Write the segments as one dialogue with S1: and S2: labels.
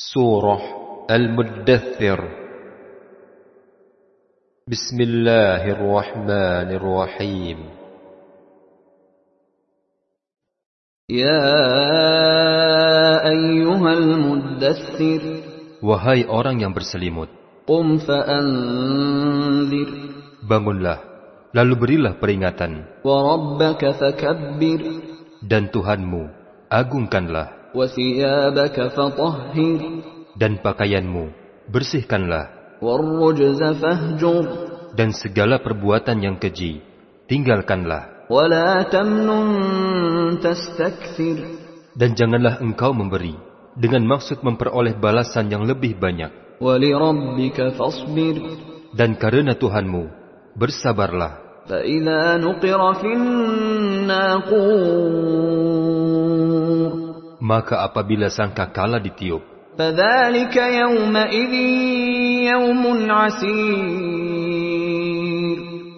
S1: Surah Al-Muddathir Bismillahirrahmanirrahim
S2: يا أيها المدثر
S1: Wahai orang yang berselimut,
S2: قم فأنذر
S1: bangunlah, lalu berilah peringatan,
S2: وربك فكبر
S1: dan Tuhanmu, agungkanlah,
S2: وثيابك فطهر
S1: dan pakaianmu, bersihkanlah,
S2: والرجز فاهجر
S1: dan segala perbuatan yang keji, tinggalkanlah,
S2: ولا تمنن تستكثر
S1: dan janganlah engkau memberi, dengan maksud memperoleh balasan yang lebih banyak,
S2: ولربك فاصبر
S1: dan karena Tuhanmu, bersabarlah.
S2: فإذا نقر في الناقور
S1: Maka apabila sangkakala ditiup,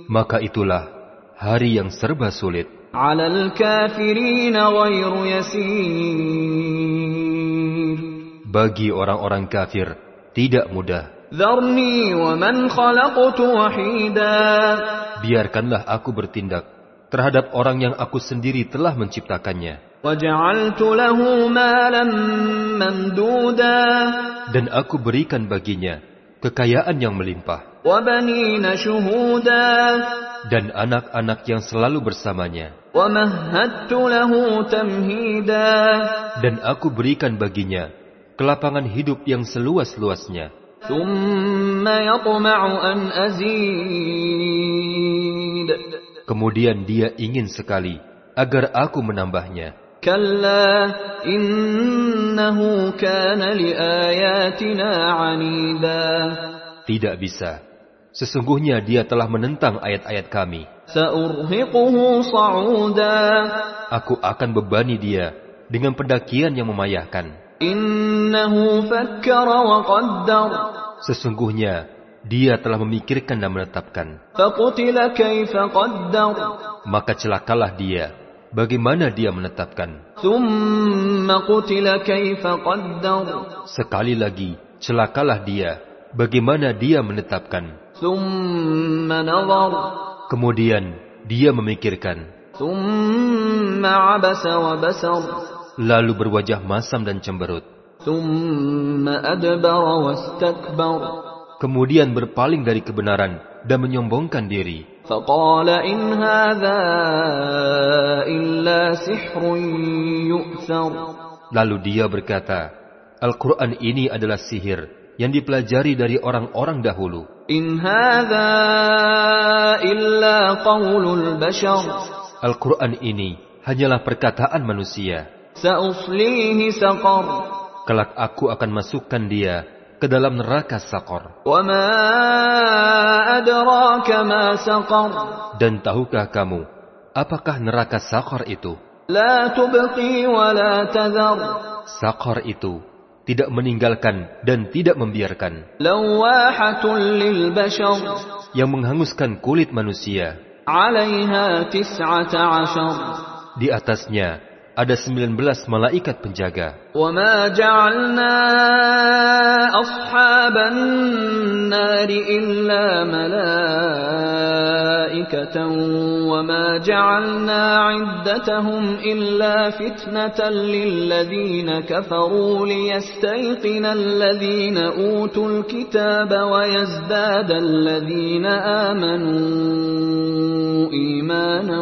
S1: maka itulah hari yang serba sulit. Bagi orang-orang kafir tidak mudah. Biarkanlah aku bertindak terhadap orang yang aku sendiri telah menciptakannya. Dan aku berikan baginya kekayaan yang melimpah. Dan anak-anak yang selalu bersamanya. Dan aku berikan baginya kelapangan hidup yang seluas-luasnya. Kemudian dia ingin sekali agar aku menambahnya. Tidak bisa. Sesungguhnya dia telah menentang ayat-ayat kami. Aku akan bebani dia dengan pendakian yang memayahkan. Sesungguhnya dia telah memikirkan dan menetapkan. Maka celakalah dia bagaimana dia menetapkan. Sekali lagi, celakalah dia, bagaimana dia menetapkan. Kemudian, dia memikirkan. Lalu berwajah masam dan cemberut. Kemudian berpaling dari kebenaran dan menyombongkan diri.
S2: فقال إن هذا إلا سحر يؤثر
S1: Lalu dia berkata, Al-Quran ini adalah sihir yang dipelajari dari orang-orang dahulu.
S2: إن هذا إلا قول البشر
S1: Al-Quran ini hanyalah perkataan manusia.
S2: سأصليه سقر
S1: Kelak aku akan masukkan dia ke dalam neraka sakor.
S2: وما أدراك ما سقر
S1: Dan tahukah kamu apakah neraka Sakhar itu? Sakhar itu tidak meninggalkan dan tidak membiarkan. Yang menghanguskan kulit manusia. Di atasnya ada 19 malaikat penjaga.
S2: وما جعلنا أصحاب النار إلا ملائكة وما جعلنا عدتهم إلا فتنة للذين كفروا ليستيقن الذين أوتوا الكتاب ويزداد الذين آمنوا إيمانا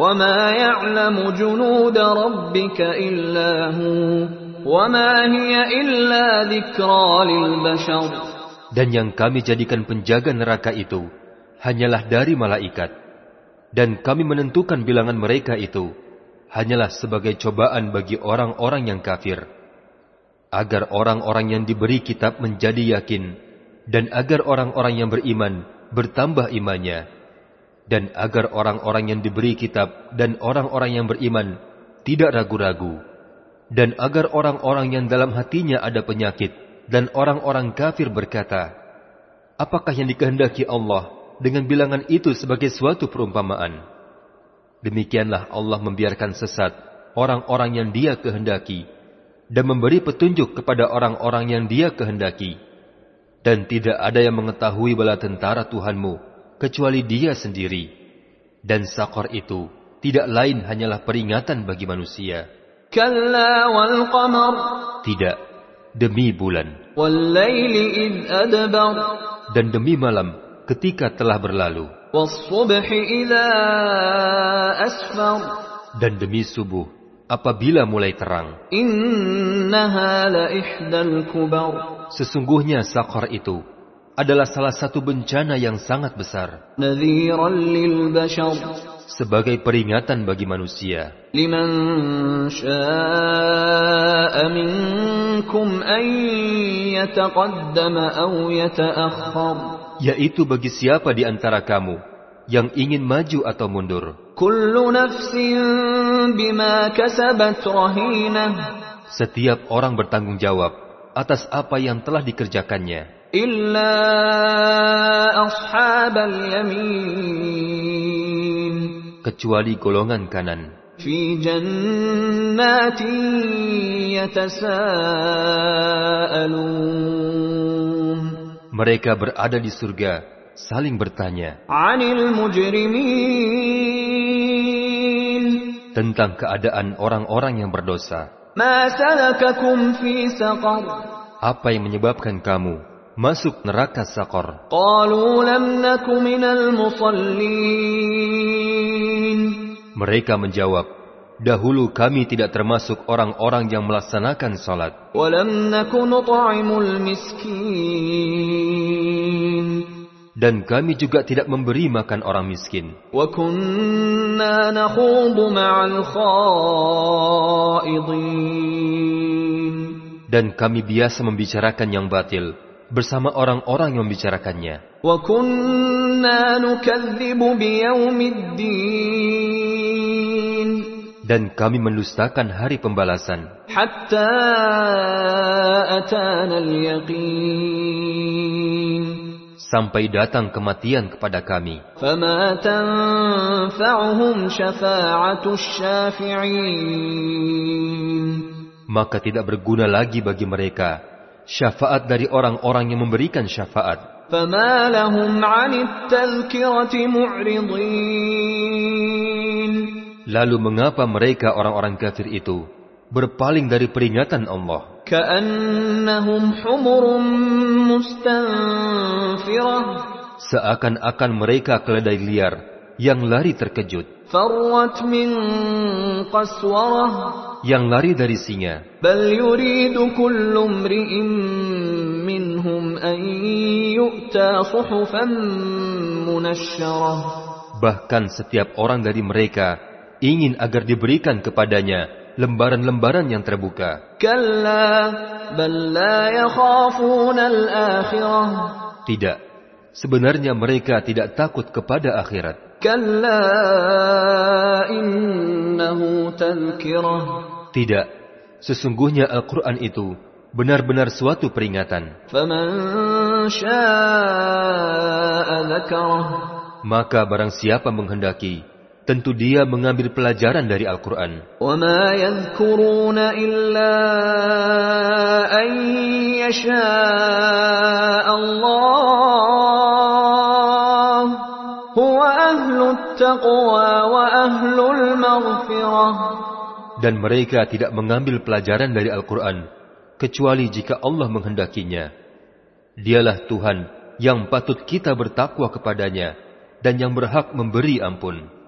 S2: وما يعلم جنود ربك إلا هو وما هي إلا ذكرى للبشر
S1: Dan yang kami jadikan penjaga neraka itu hanyalah dari malaikat. Dan kami menentukan bilangan mereka itu hanyalah sebagai cobaan bagi orang-orang yang kafir. agar orang-orang yang diberi kitab menjadi yakin, dan agar orang-orang yang beriman bertambah imannya, dan agar orang-orang yang diberi kitab dan orang-orang yang beriman tidak ragu-ragu, dan agar orang-orang yang dalam hatinya ada penyakit dan orang-orang kafir berkata, Apakah yang dikehendaki Allah dengan bilangan itu sebagai suatu perumpamaan? Demikianlah Allah membiarkan sesat orang-orang yang dia kehendaki, dan memberi petunjuk kepada orang-orang yang dia kehendaki. Dan tidak ada yang mengetahui bala tentara Tuhanmu, kecuali dia sendiri. Dan sakor itu tidak lain hanyalah peringatan bagi manusia. Tidak, demi bulan. Dan demi malam ketika telah berlalu. Dan demi subuh apabila mulai terang. Sesungguhnya sakar itu adalah salah satu bencana yang sangat besar. Sebagai peringatan bagi manusia. Yaitu bagi siapa di antara kamu yang ingin maju atau mundur. Setiap orang bertanggung jawab atas apa yang telah dikerjakannya. Kecuali golongan kanan. Mereka berada di surga, saling bertanya tentang keadaan orang-orang yang berdosa. Apa yang menyebabkan kamu masuk neraka sakor? Mereka menjawab, dahulu kami tidak termasuk orang-orang yang melaksanakan salat. Dan kami juga tidak memberi makan orang miskin. Dan kami biasa membicarakan yang batil bersama orang-orang yang membicarakannya. Dan kami mendustakan hari pembalasan. Sampai datang kematian kepada kami. Maka tidak berguna lagi bagi mereka syafaat dari orang-orang yang memberikan syafaat. Lalu mengapa mereka orang-orang kafir itu berpaling dari peringatan Allah. Seakan-akan mereka keledai liar yang lari terkejut. Yang lari dari singa. Bahkan setiap orang dari mereka ingin agar diberikan kepadanya lembaran-lembaran yang terbuka. Tidak. Sebenarnya mereka tidak takut kepada akhirat. Tidak. Sesungguhnya Al-Quran itu benar-benar suatu peringatan. Maka barang siapa menghendaki, tentu dia mengambil pelajaran dari Al-Quran. Dan mereka tidak mengambil pelajaran dari Al-Quran, kecuali jika Allah menghendakinya. Dialah Tuhan yang patut kita bertakwa kepadanya, dan yang berhak memberi ampun.